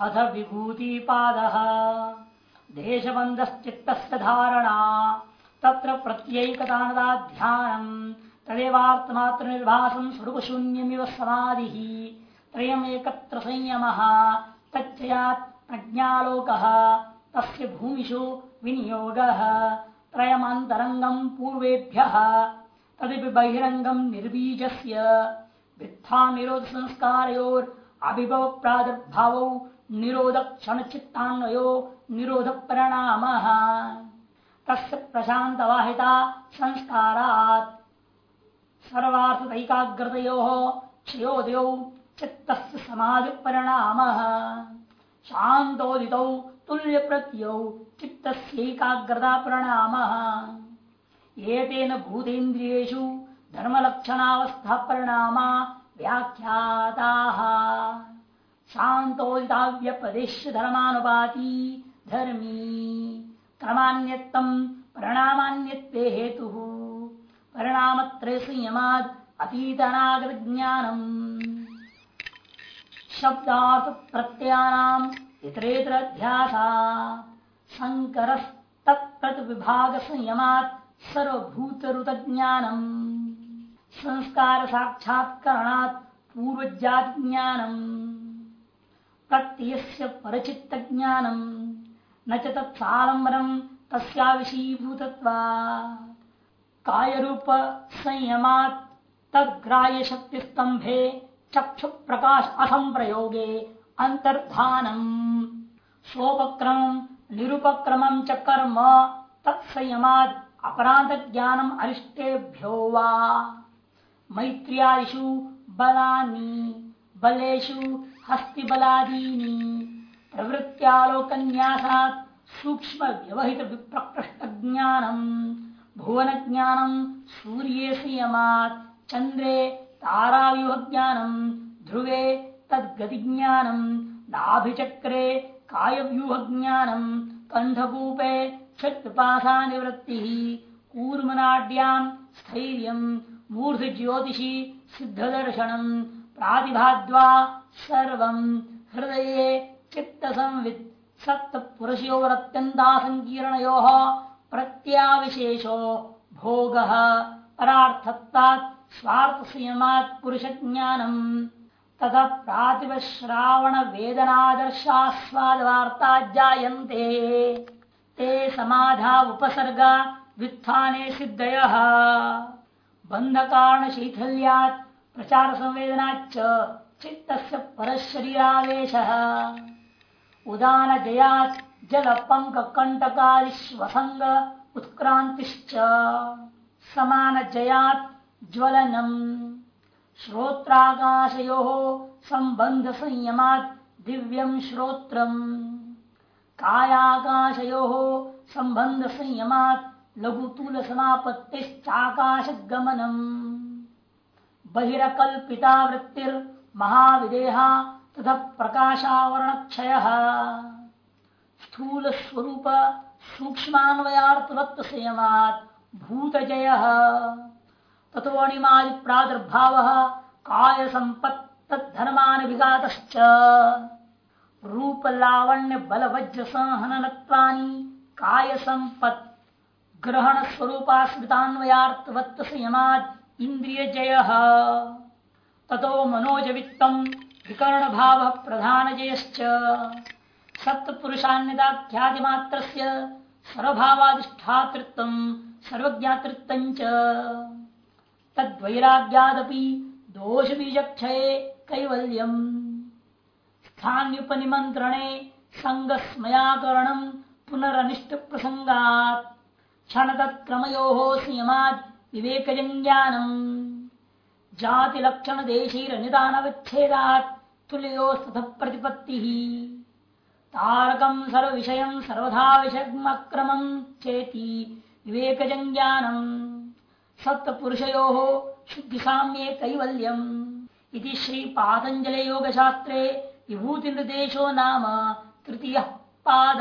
अथ विभूतिपादः। देशबन्धश्चित्तस्य धारणा। तत्र प्रत्ययिकतानदाध्यानम् तदेवार्थमात्रनिर्भासम् स्वरूपशून्यमिव समाधिः। त्रयमेकत्र संयमः। तच्चयात् प्रज्ञालोकः। भूमिषु विनियोगः। त्रयमन्तरङ्गम् पूर्वेभ्यः। तदपि बहिरङ्गम् निर्बीजस्य। वित्था निरोध संस्कारयोर अभिभव प्रादुर्भावौ निरोध क्षण चित्तान्वयो निरोध परिणाम तस्य प्रशांत वाहिता संस्कारात्। सर्वार्थैकाग्रतयोः क्षयोदयौ चित्तस्य समाधि परिणाम शान्तोदितौ तुल्य प्रत्यौ चित्तस्यैकाग्रता परिणाम एतेन भूतेन्द्रियेषु धर्मलक्षणावस्था परिणामा व्याख्याता। शांतोदिताव्यपदेश धर्मानुपाती धर्मी। क्रमान्यतम परिणामान्यत्वे हेतु। परिणामत्रय संयमाद अतीतनागत ज्ञानम शब्दार्थ प्रत्ययानाम इतरेतर अध्यासा शंकर तत्प्रत विभाग संयमात सर्वभूत ज्ञानम संस्कार साक्षात्करणात् पूर्वजात ज्ञानम प्रत्यय परचित्त ज्ञानम न च तत्सालंबरम तस्या विषयीभूतत्वा काय रूप संयमात तद्ग्राह्य शक्ति स्तंभे चक्षु प्रकाश अथम प्रयोगे अंतर्धानम सोपक्रम, निरुपक्रम च कर्म तत्संयमाद अपराध ज्ञानम अरिष्टेभ्यो वा। मैत्रियादिषु बलानि, बलेषु हस्तिबलादीनि। प्रवृत्त्यालोकन्यासात् सूक्ष्म व्यवहित विप्रकृष्ट ज्ञानम भुवन ज्ञानम सूर्ये संयमात् चंद्रे ताराव्यूह ज्ञानम ध्रुवे तद्गति ज्ञानम नाभिचक्रे कायव्यूह ज्ञानम कंठकूपे क्षत्रपाशा निवृत्ति कूर्मनाड्यां स्थैर्य मूर्ध ज्योतिषी सिद्धदर्शनम प्रातिभाद्वा सर्व हृदय चित्त संवित् सप्त पुरुषयोरत्यंता संकीर्णयो प्रत्याविशेषो भोग स्वार्थ संयमात् पुरुष ज्ञानम तथा प्रातिभ श्रावण वेदनादर्शास्वाद वार्ता जायन्ते ते समाधा उपसर्गा व्युत्थाने सिद्धय। बंध कारण शैथल्यात् प्रचार संवेदनाच्च चित्त परशरीरावेश। उदान जयात जल पंक कंटकाश्वसंग उत्क्रांतिश्च समान जयात ज्वलनम श्रोत्राकाशयो संबंध संयमात दिव्यम श्रोत्रम। कायाकाशयो संबंध संयमात लघुतूल समापत्तिश्चाकाश गमनम बहिरकल्पिता वृत्तिर महाविदेहा तथा प्रकाशावरण क्षय स्थूल स्वरूप सूक्ष्मान्वयार्थवत्व संयमात भूत जय तथो प्रादुर्भाव काय संपत्त धर्मान विघात रूप लावण्य बल वज्र संहनत्वानी काय संपत् ग्रहण स्वरूपास्मृतान्वयार्थवत्व संयमात इंद्रिय जय ततो मनोज विकर्ण भाव प्रधान जयश्च सत्पुरुषान्यताख्याति मात्र सर्वभावाधिष्ठातृत्व सर्वज्ञातृत्व तद्वैराग्यादपि दोष बीजक्षये कैवल्यम। स्थान्युपनिमंत्रणे संगस्मयाकरण पुनरनिष्ट प्रसंगात क्षण तत्क्रमयो संयमात विवेकजन्यानम जाति लक्षण देशीर निदान विच्छेदात प्रतिपत्ति तारकम सर्व विषय सर्वधा विषयक्रम चेती विवेकजन्यानम सत्पुरुषयो शुद्धि साम्ये कैवल्यम। इति श्री पातंजलि योग शास्त्रे विभूति निर्देशो नाम तृतीय पाद।